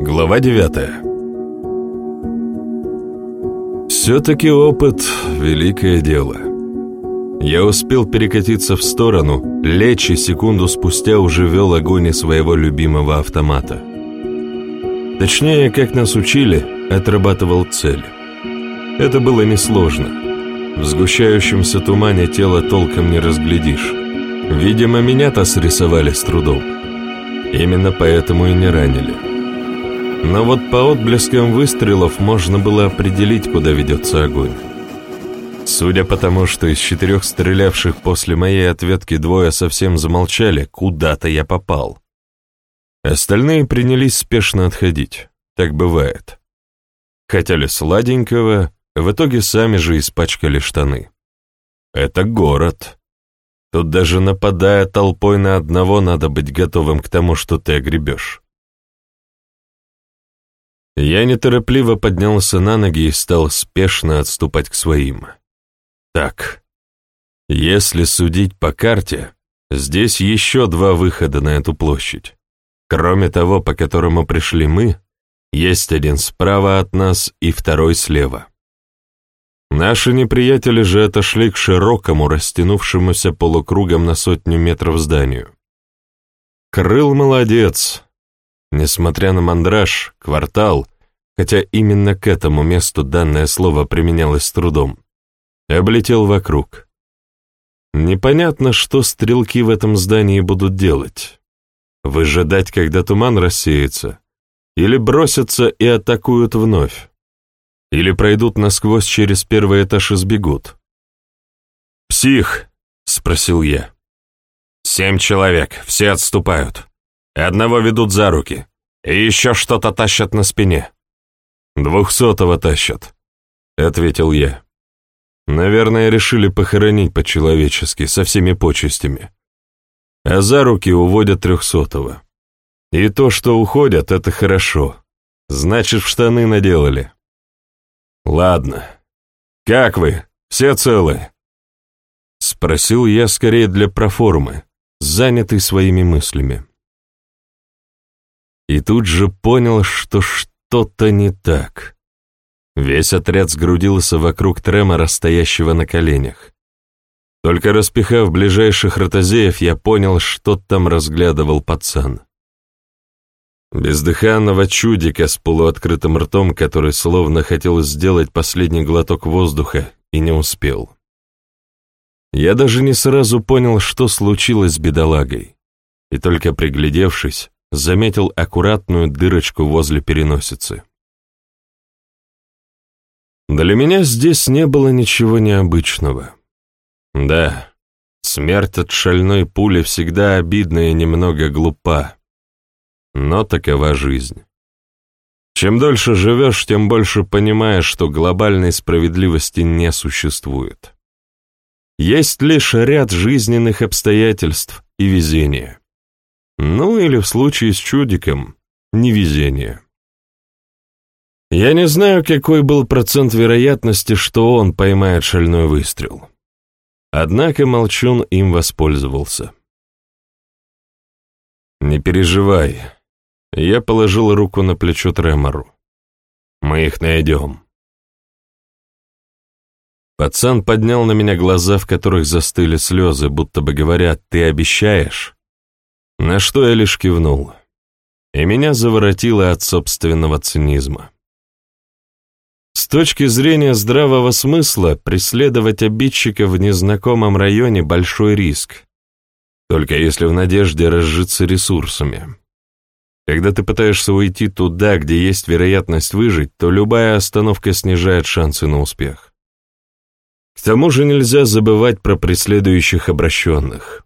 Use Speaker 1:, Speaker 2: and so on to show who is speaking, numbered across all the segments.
Speaker 1: Глава девятая Все-таки опыт — великое дело. Я успел перекатиться в сторону, лечь и секунду спустя уже вел огонь из своего любимого автомата. Точнее, как нас учили, отрабатывал цель. Это было несложно. В сгущающемся тумане тело толком не разглядишь. Видимо, меня-то срисовали с трудом. Именно поэтому и не ранили. Но вот по отблескам выстрелов можно было определить, куда ведется огонь. Судя по тому, что из четырех стрелявших после моей ответки двое совсем замолчали, куда-то я попал. Остальные принялись спешно отходить. Так бывает. Хотели сладенького, в итоге сами же испачкали штаны. Это город. Тут даже нападая толпой на одного, надо быть готовым к тому, что ты огребешь. Я неторопливо поднялся на ноги и стал спешно отступать к своим. Так, если судить по карте, здесь еще два выхода на эту площадь. Кроме того, по которому пришли мы, есть один справа от нас и второй слева. Наши неприятели же отошли к широкому, растянувшемуся полукругом на сотню метров зданию. Крыл молодец. Несмотря на мандраж, квартал, хотя именно к этому месту данное слово применялось с трудом, облетел вокруг. Непонятно, что стрелки в этом здании будут делать. Выжидать, когда туман рассеется, или бросятся и атакуют вновь. Или пройдут насквозь через первый этаж и сбегут? «Псих!» — спросил я. «Семь человек, все отступают. Одного ведут за руки, и еще что-то тащат на спине». «Двухсотого тащат», — ответил я. «Наверное, решили похоронить по-человечески, со всеми почестями. А за руки уводят трехсотого. И то, что уходят, это хорошо. Значит, в штаны наделали. «Ладно. Как вы? Все целы?» Спросил я скорее для проформы, занятый своими мыслями. И тут же понял, что что-то не так. Весь отряд сгрудился вокруг Тремора, стоящего на коленях. Только распихав ближайших ротозеев, я понял, что там разглядывал пацан. Бездыханного чудика с полуоткрытым ртом, который словно хотел сделать последний глоток воздуха и не успел. Я даже не сразу понял, что случилось с бедолагой, и только приглядевшись, заметил аккуратную дырочку возле переносицы. Для меня здесь не было ничего необычного. Да, смерть от шальной пули всегда обидна и немного глупа, но такова жизнь. Чем дольше живешь, тем больше понимаешь, что глобальной справедливости не существует. Есть лишь ряд жизненных обстоятельств и везение. Ну или в случае с чудиком – невезение. Я не знаю, какой был процент вероятности, что он поймает шальной выстрел. Однако Молчун им воспользовался. «Не переживай, я положил руку на плечо Тремору. «Мы их найдем». Пацан поднял на меня глаза, в которых застыли слезы, будто бы говорят «ты обещаешь?». На что я лишь кивнул. И меня заворотило от собственного цинизма. С точки зрения здравого смысла, преследовать обидчика в незнакомом районе – большой риск. Только если в надежде разжиться ресурсами. Когда ты пытаешься уйти туда, где есть вероятность выжить, то любая остановка снижает шансы на успех. К тому же нельзя забывать про преследующих обращенных.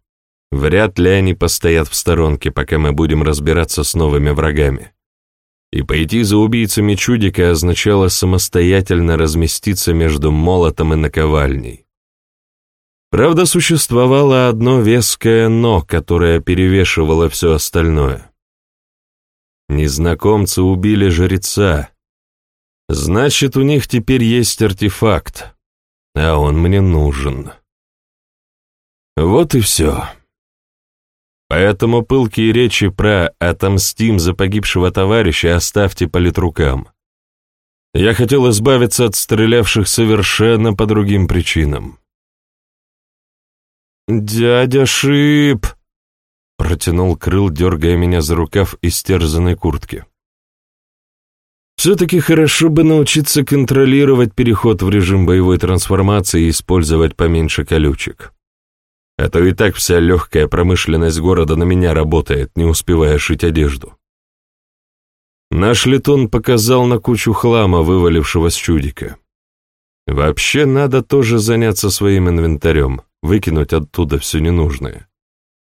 Speaker 1: Вряд ли они постоят в сторонке, пока мы будем разбираться с новыми врагами. И пойти за убийцами чудика означало самостоятельно разместиться между молотом и наковальней. Правда, существовало одно веское «но», которое перевешивало все остальное. Незнакомцы убили жреца. Значит, у них теперь есть артефакт, а он мне нужен. Вот и все. Поэтому пылкие речи про «отомстим за погибшего товарища» оставьте политрукам. Я хотел избавиться от стрелявших совершенно по другим причинам. «Дядя Шип!» — протянул Крыл, дергая меня за рукав из терзанной куртки. «Все-таки хорошо бы научиться контролировать переход в режим боевой трансформации и использовать поменьше колючек. А то и так вся легкая промышленность города на меня работает, не успевая шить одежду. Наш летон показал на кучу хлама, вывалившего с чудика. Вообще надо тоже заняться своим инвентарем, выкинуть оттуда все ненужное.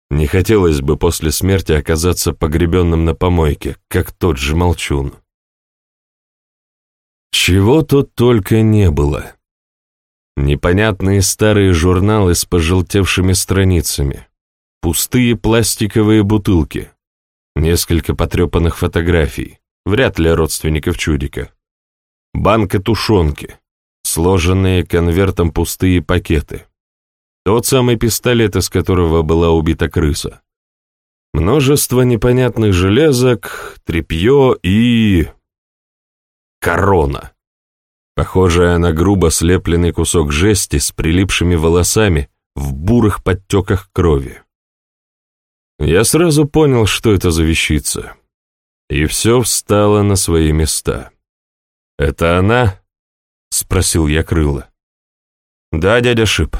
Speaker 1: Не хотелось бы после смерти оказаться погребенным на помойке, как тот же молчун. Чего тут только не было. Непонятные старые журналы с пожелтевшими страницами, пустые пластиковые бутылки, несколько потрепанных фотографий, вряд ли родственников чудика, банка тушенки, сложенные конвертом пустые пакеты, тот самый пистолет, из которого была убита крыса, множество непонятных железок, тряпье и... корона похожая на грубо слепленный кусок жести с прилипшими волосами в бурых подтеках крови. Я сразу понял, что это за вещица, и все встало на свои места. «Это она?» — спросил я крыло. «Да, дядя Шип».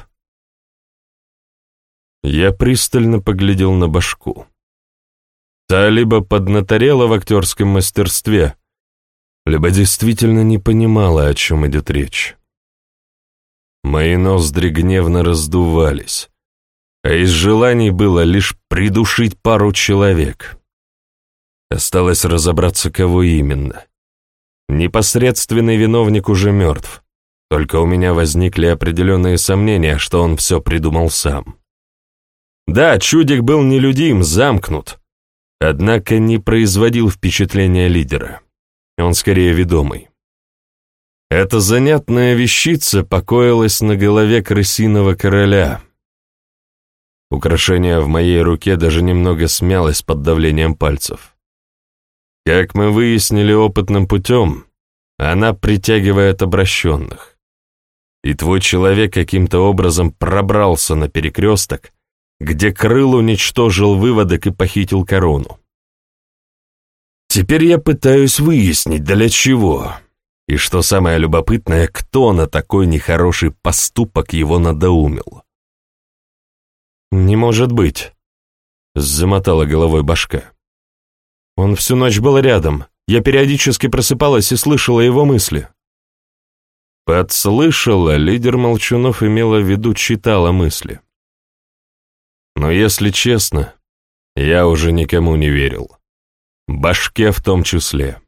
Speaker 1: Я пристально поглядел на башку. Та либо поднаторела в актерском мастерстве, либо действительно не понимала, о чем идет речь. Мои ноздри гневно раздувались, а из желаний было лишь придушить пару человек. Осталось разобраться, кого именно. Непосредственный виновник уже мертв, только у меня возникли определенные сомнения, что он все придумал сам. Да, чудик был нелюдим, замкнут, однако не производил впечатления лидера. Он скорее ведомый. Эта занятная вещица покоилась на голове крысиного короля. Украшение в моей руке даже немного смялось под давлением пальцев. Как мы выяснили опытным путем, она притягивает обращенных. И твой человек каким-то образом пробрался на перекресток, где крыл уничтожил выводок и похитил корону. Теперь я пытаюсь выяснить, для чего. И что самое любопытное, кто на такой нехороший поступок его надоумил. «Не может быть», — замотала головой башка. «Он всю ночь был рядом. Я периодически просыпалась и слышала его мысли». Подслышала, лидер Молчунов имела в виду, читала мысли. Но если честно, я уже никому не верил башке в том числе.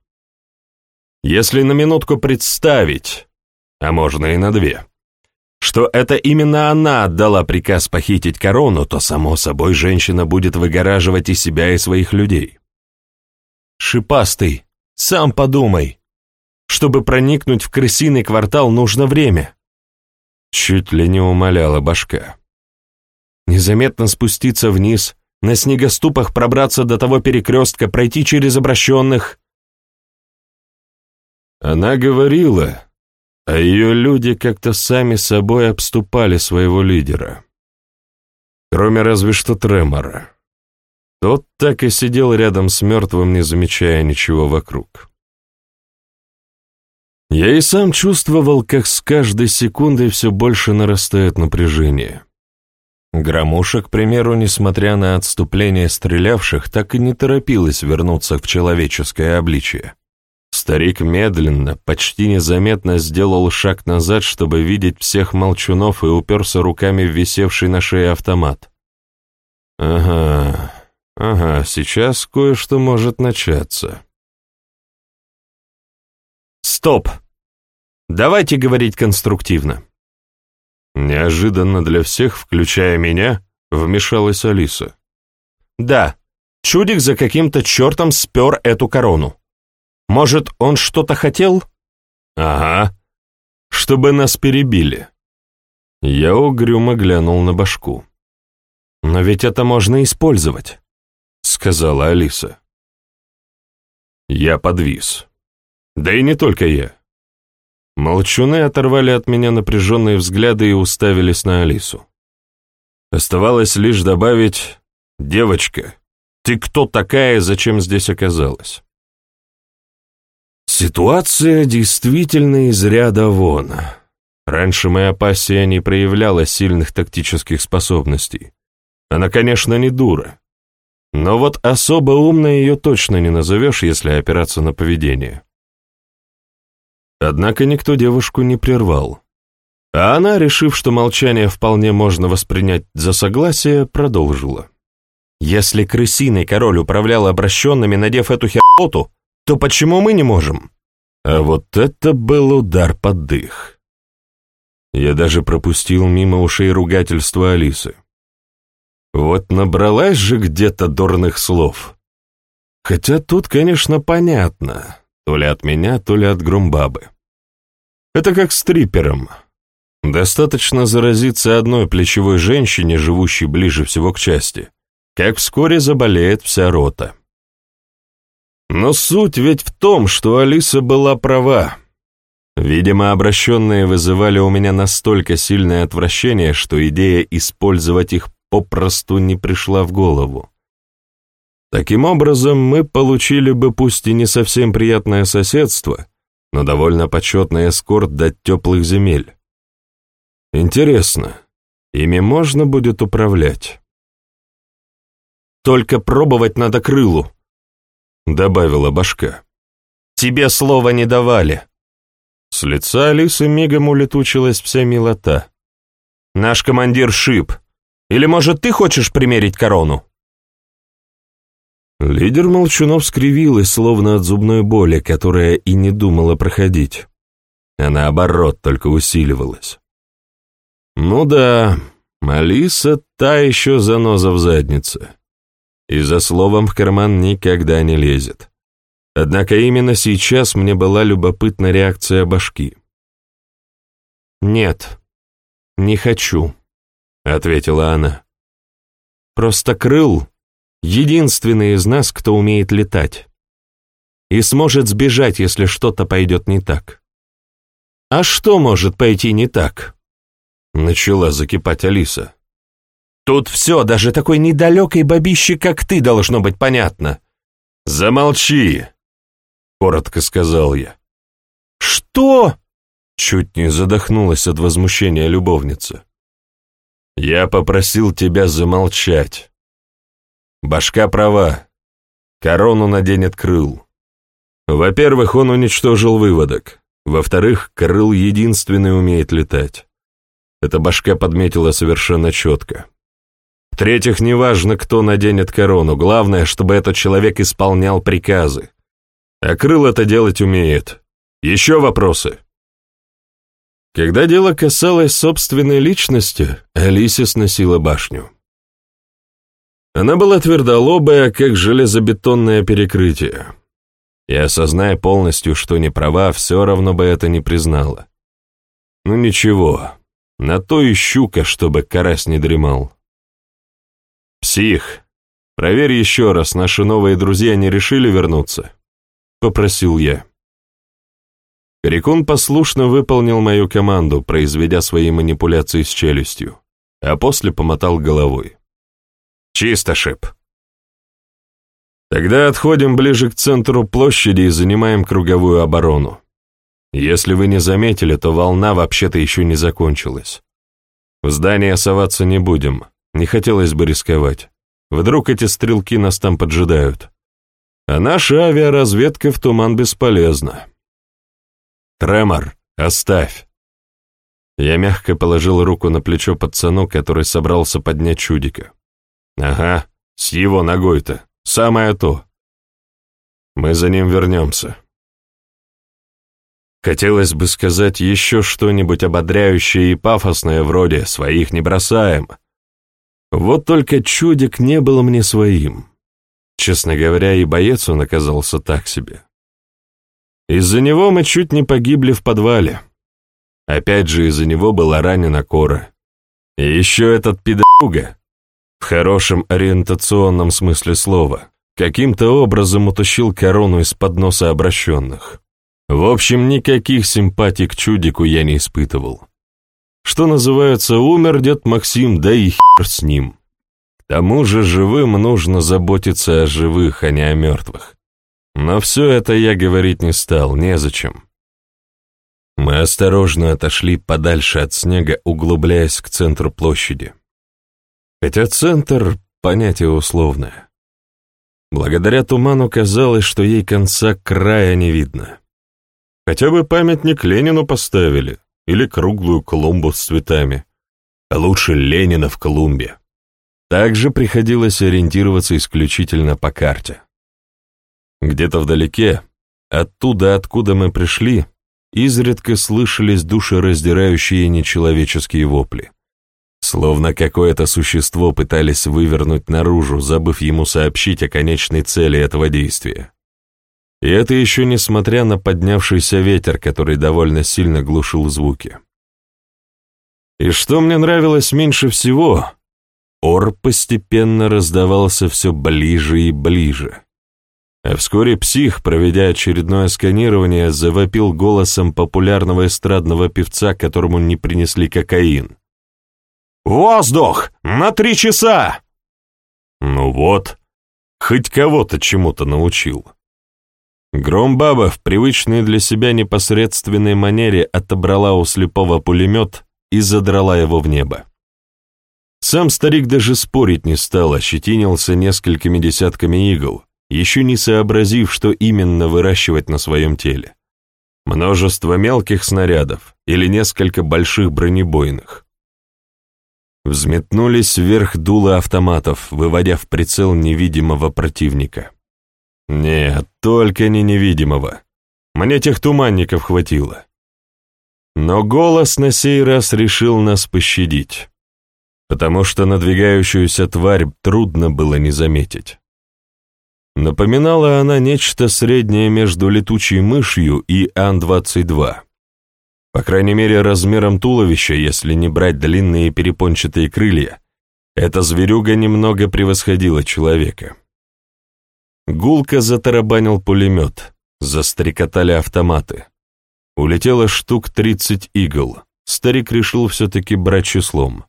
Speaker 1: Если на минутку представить, а можно и на две, что это именно она отдала приказ похитить корону, то, само собой, женщина будет выгораживать и себя, и своих людей. Шипастый, сам подумай. Чтобы проникнуть в крысиный квартал, нужно время. Чуть ли не умоляла башка. Незаметно спуститься вниз, на снегоступах пробраться до того перекрестка, пройти через обращенных. Она говорила, а ее люди как-то сами собой обступали своего лидера. Кроме разве что Тремора. Тот так и сидел рядом с мертвым, не замечая ничего вокруг. Я и сам чувствовал, как с каждой секундой все больше нарастает напряжение. Громуша, к примеру, несмотря на отступление стрелявших, так и не торопилась вернуться в человеческое обличие. Старик медленно, почти незаметно сделал шаг назад, чтобы видеть всех молчунов и уперся руками в висевший на шее автомат. «Ага, ага, сейчас кое-что может начаться». «Стоп! Давайте говорить конструктивно», Неожиданно для всех, включая меня, вмешалась Алиса. «Да, чудик за каким-то чертом спер эту корону. Может, он что-то хотел?» «Ага, чтобы нас перебили». Я угрюмо глянул на башку. «Но ведь это можно использовать», — сказала Алиса. Я подвис. Да и не только я. Молчуны оторвали от меня напряженные взгляды и уставились на Алису. Оставалось лишь добавить «Девочка, ты кто такая, зачем здесь оказалась?» Ситуация действительно из ряда вон. Раньше моя пассия не проявляла сильных тактических способностей. Она, конечно, не дура. Но вот особо умной ее точно не назовешь, если опираться на поведение. Однако никто девушку не прервал. А она, решив, что молчание вполне можно воспринять за согласие, продолжила. «Если крысиный король управлял обращенными, надев эту хероту, то почему мы не можем?» А вот это был удар под дых. Я даже пропустил мимо ушей ругательства Алисы. Вот набралась же где-то дурных слов. Хотя тут, конечно, понятно, то ли от меня, то ли от Грумбабы. Это как с трипером. Достаточно заразиться одной плечевой женщине, живущей ближе всего к части, как вскоре заболеет вся рота. Но суть ведь в том, что Алиса была права. Видимо, обращенные вызывали у меня настолько сильное отвращение, что идея использовать их попросту не пришла в голову. Таким образом, мы получили бы пусть и не совсем приятное соседство, но довольно почетный эскорт до теплых земель. Интересно, ими можно будет управлять? «Только пробовать надо крылу», — добавила башка. «Тебе слова не давали». С лица Алисы мигом улетучилась вся милота. «Наш командир шип. Или, может, ты хочешь примерить корону?» Лидер Молчунов скривилась, словно от зубной боли, которая и не думала проходить, а наоборот только усиливалась. «Ну да, Алиса та еще заноза в заднице, и за словом в карман никогда не лезет. Однако именно сейчас мне была любопытна реакция башки. «Нет, не хочу», — ответила она. «Просто крыл — единственный из нас, кто умеет летать. И сможет сбежать, если что-то пойдет не так». «А что может пойти не так?» — начала закипать Алиса. «Тут все, даже такой недалекой бабище, как ты, должно быть понятно». «Замолчи!» — коротко сказал я. «Что?» — чуть не задохнулась от возмущения любовница. Я попросил тебя замолчать. Башка права. Корону наденет крыл. Во-первых, он уничтожил выводок. Во-вторых, крыл единственный умеет летать. Эта башка подметила совершенно четко. В-третьих, неважно, кто наденет корону, главное, чтобы этот человек исполнял приказы. А крыл это делать умеет. Еще вопросы? Когда дело касалось собственной личности, Алисе сносила башню. Она была твердолобая, как железобетонное перекрытие. И, осозная полностью, что не права, все равно бы это не признала. Ну ничего, на то и щука, чтобы карась не дремал. «Псих, проверь еще раз, наши новые друзья не решили вернуться?» — попросил я. Крикун послушно выполнил мою команду, произведя свои манипуляции с челюстью, а после помотал головой. «Чисто, Шип!» «Тогда отходим ближе к центру площади и занимаем круговую оборону. Если вы не заметили, то волна вообще-то еще не закончилась. В здание соваться не будем, не хотелось бы рисковать. Вдруг эти стрелки нас там поджидают. А наша авиаразведка в туман бесполезна». «Тремор, оставь!» Я мягко положил руку на плечо пацану, который собрался поднять чудика. «Ага, с его ногой-то, самое то. Мы за ним вернемся». Хотелось бы сказать еще что-нибудь ободряющее и пафосное, вроде «своих не бросаем». Вот только чудик не был мне своим. Честно говоря, и боец он оказался так себе. Из-за него мы чуть не погибли в подвале. Опять же, из-за него была ранена Кора. И еще этот пидорюга. В хорошем ориентационном смысле слова. Каким-то образом утащил корону из-под носа обращенных. В общем, никаких симпатий к чудику я не испытывал. Что называется, умер дед Максим, да и хер с ним. К тому же живым нужно заботиться о живых, а не о мертвых. Но все это я говорить не стал, незачем. Мы осторожно отошли подальше от снега, углубляясь к центру площади. Хотя центр — понятие условное. Благодаря туману казалось, что ей конца края не видно. Хотя бы памятник Ленину поставили, или круглую клумбу с цветами. А лучше Ленина в клумбе. Также приходилось ориентироваться исключительно по карте. Где-то вдалеке, оттуда, откуда мы пришли, изредка слышались душераздирающие нечеловеческие вопли. Словно какое-то существо пытались вывернуть наружу, забыв ему сообщить о конечной цели этого действия. И это еще несмотря на поднявшийся ветер, который довольно сильно глушил звуки. И что мне нравилось меньше всего, ор постепенно раздавался все ближе и ближе. А вскоре псих, проведя очередное сканирование, завопил голосом популярного эстрадного певца, которому не принесли кокаин. «Воздух! На три часа!» Ну вот, хоть кого-то чему-то научил. Громбаба в привычной для себя непосредственной манере отобрала у слепого пулемет и задрала его в небо. Сам старик даже спорить не стал, ощетинился несколькими десятками игл, еще не сообразив, что именно выращивать на своем теле. Множество мелких снарядов или несколько больших бронебойных. Взметнулись вверх дула автоматов, выводя в прицел невидимого противника. Нет, только не невидимого. Мне тех туманников хватило. Но голос на сей раз решил нас пощадить, потому что надвигающуюся тварь трудно было не заметить. Напоминала она нечто среднее между летучей мышью и Ан-22. По крайней мере, размером туловища, если не брать длинные перепончатые крылья, эта зверюга немного превосходила человека. Гулко затарабанил пулемет, застрекотали автоматы. Улетело штук тридцать игл. Старик решил все-таки брать числом.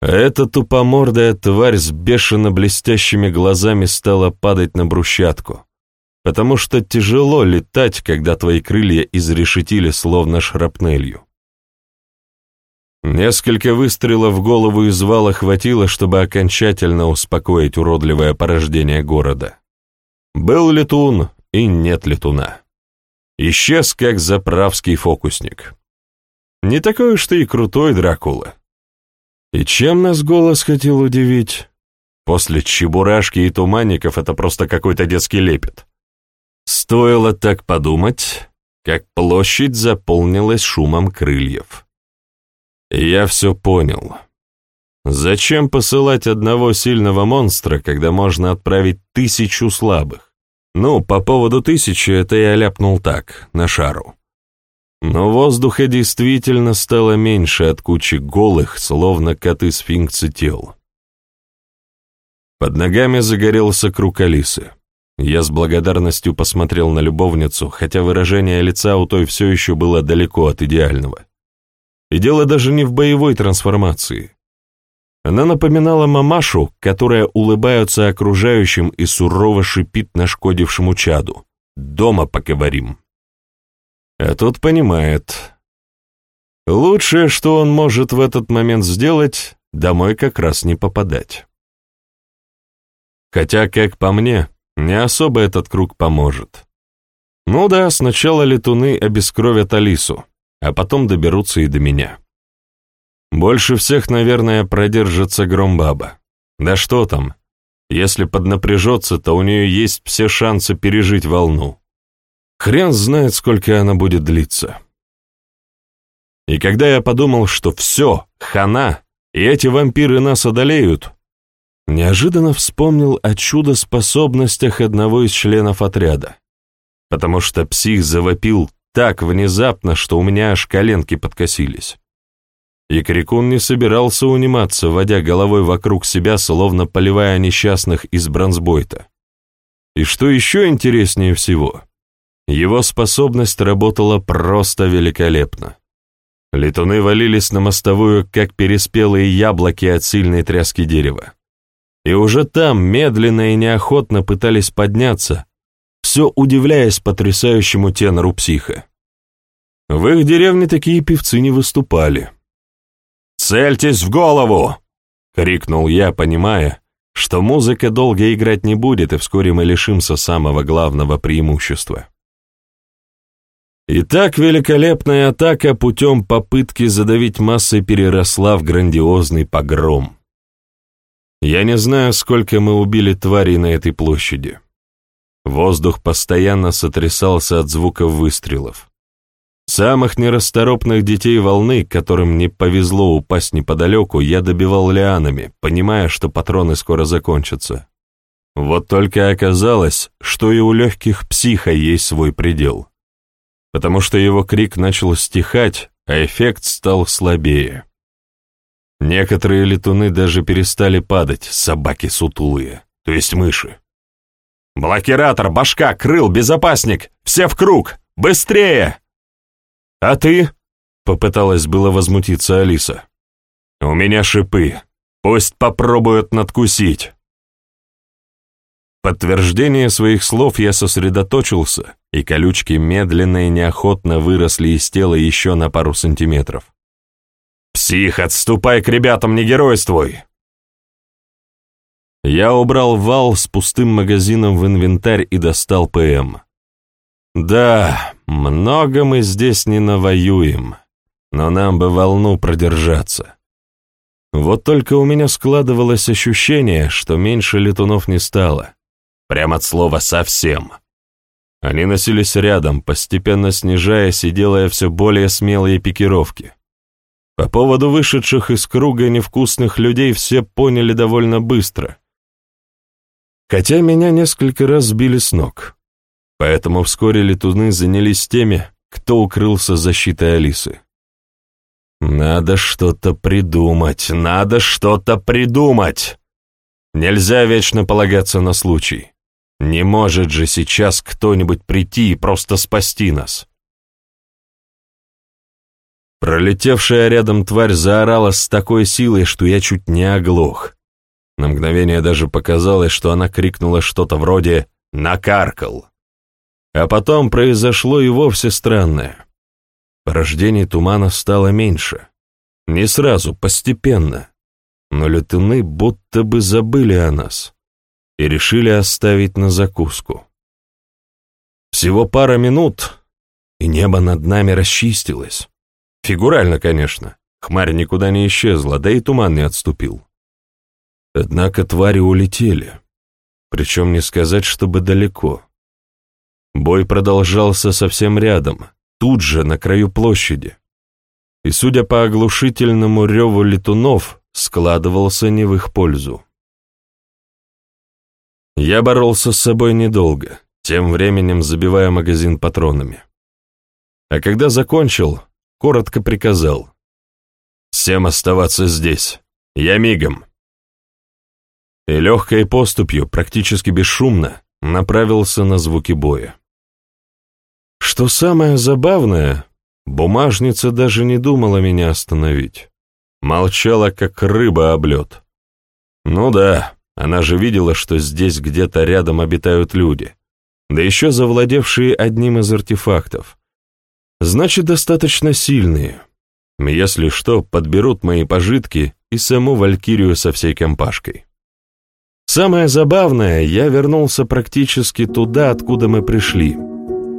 Speaker 1: Эта тупомордая тварь с бешено блестящими глазами стала падать на брусчатку, потому что тяжело летать, когда твои крылья изрешетили словно шрапнелью. Несколько выстрелов в голову из вала хватило, чтобы окончательно успокоить уродливое порождение города. Был летун и нет летуна. Исчез, как заправский фокусник. Не такой уж ты и крутой Дракула. И чем нас голос хотел удивить? После чебурашки и туманников это просто какой-то детский лепет. Стоило так подумать, как площадь заполнилась шумом крыльев. Я все понял. Зачем посылать одного сильного монстра, когда можно отправить тысячу слабых? Ну, по поводу тысячи это я ляпнул так, на шару. Но воздуха действительно стало меньше от кучи голых, словно коты-сфинксы тел. Под ногами загорелся круг Алисы. Я с благодарностью посмотрел на любовницу, хотя выражение лица у той все еще было далеко от идеального. И дело даже не в боевой трансформации. Она напоминала мамашу, которая улыбается окружающим и сурово шипит нашкодившему чаду. «Дома поговорим». А тот понимает. Лучшее, что он может в этот момент сделать, домой как раз не попадать. Хотя, как по мне, не особо этот круг поможет. Ну да, сначала летуны обескровят Алису, а потом доберутся и до меня. Больше всех, наверное, продержится Громбаба. Да что там, если поднапряжется, то у нее есть все шансы пережить волну. Хрен знает, сколько она будет длиться. И когда я подумал, что все, хана, и эти вампиры нас одолеют, неожиданно вспомнил о чудо-способностях одного из членов отряда, потому что псих завопил так внезапно, что у меня аж коленки подкосились. И Крикун не собирался униматься, водя головой вокруг себя, словно поливая несчастных из бронзбойта. И что еще интереснее всего, его способность работала просто великолепно. Летуны валились на мостовую, как переспелые яблоки от сильной тряски дерева. И уже там медленно и неохотно пытались подняться, все удивляясь потрясающему тенору психа. В их деревне такие певцы не выступали. «Цельтесь в голову!» — крикнул я, понимая, что музыка долго играть не будет, и вскоре мы лишимся самого главного преимущества. Итак, великолепная атака путем попытки задавить массой переросла в грандиозный погром. Я не знаю, сколько мы убили тварей на этой площади. Воздух постоянно сотрясался от звуков выстрелов. Самых нерасторопных детей волны, которым не повезло упасть неподалеку, я добивал лианами, понимая, что патроны скоро закончатся. Вот только оказалось, что и у легких психа есть свой предел потому что его крик начал стихать, а эффект стал слабее. Некоторые летуны даже перестали падать, собаки сутулые, то есть мыши. «Блокиратор, башка, крыл, безопасник! Все в круг! Быстрее!» «А ты?» — попыталась было возмутиться Алиса. «У меня шипы. Пусть попробуют надкусить». подтверждение своих слов я сосредоточился и колючки медленно и неохотно выросли из тела еще на пару сантиметров. «Псих, отступай к ребятам, не геройствуй!» Я убрал вал с пустым магазином в инвентарь и достал ПМ. Да, много мы здесь не навоюем, но нам бы волну продержаться. Вот только у меня складывалось ощущение, что меньше летунов не стало. Прямо от слова «совсем». Они носились рядом, постепенно снижаясь и делая все более смелые пикировки. По поводу вышедших из круга невкусных людей все поняли довольно быстро. Хотя меня несколько раз сбили с ног. Поэтому вскоре летуны занялись теми, кто укрылся защитой Алисы. Надо что-то придумать, надо что-то придумать! Нельзя вечно полагаться на случай. Не может же сейчас кто-нибудь прийти и просто спасти нас. Пролетевшая рядом тварь заорала с такой силой, что я чуть не оглох. На мгновение даже показалось, что она крикнула что-то вроде «накаркал». А потом произошло и вовсе странное. Порождений тумана стало меньше. Не сразу, постепенно. Но летуны будто бы забыли о нас и решили оставить на закуску. Всего пара минут, и небо над нами расчистилось. Фигурально, конечно. Хмарь никуда не исчезла, да и туман не отступил. Однако твари улетели. Причем не сказать, чтобы далеко. Бой продолжался совсем рядом, тут же, на краю площади. И, судя по оглушительному реву летунов, складывался не в их пользу. Я боролся с собой недолго, тем временем забивая магазин патронами. А когда закончил, коротко приказал. «Всем оставаться здесь. Я мигом». И легкой поступью, практически бесшумно, направился на звуки боя. Что самое забавное, бумажница даже не думала меня остановить. Молчала, как рыба об лед. Ну да, она же видела, что здесь где-то рядом обитают люди, да еще завладевшие одним из артефактов. Значит, достаточно сильные. Если что, подберут мои пожитки и саму Валькирию со всей компашкой. Самое забавное, я вернулся практически туда, откуда мы пришли,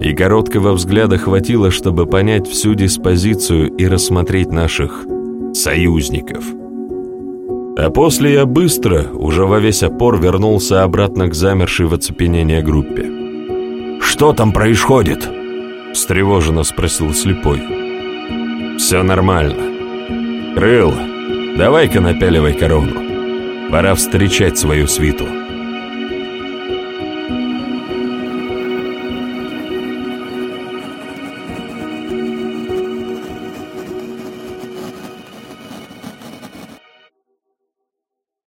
Speaker 1: и короткого взгляда хватило, чтобы понять всю диспозицию и рассмотреть наших союзников. А после я быстро, уже во весь опор, вернулся обратно к замершей в оцепенении группе. «Что там происходит?» — встревоженно спросил слепой. «Все нормально. Крыл, давай-ка напяливай корону. Пора встречать свою свиту».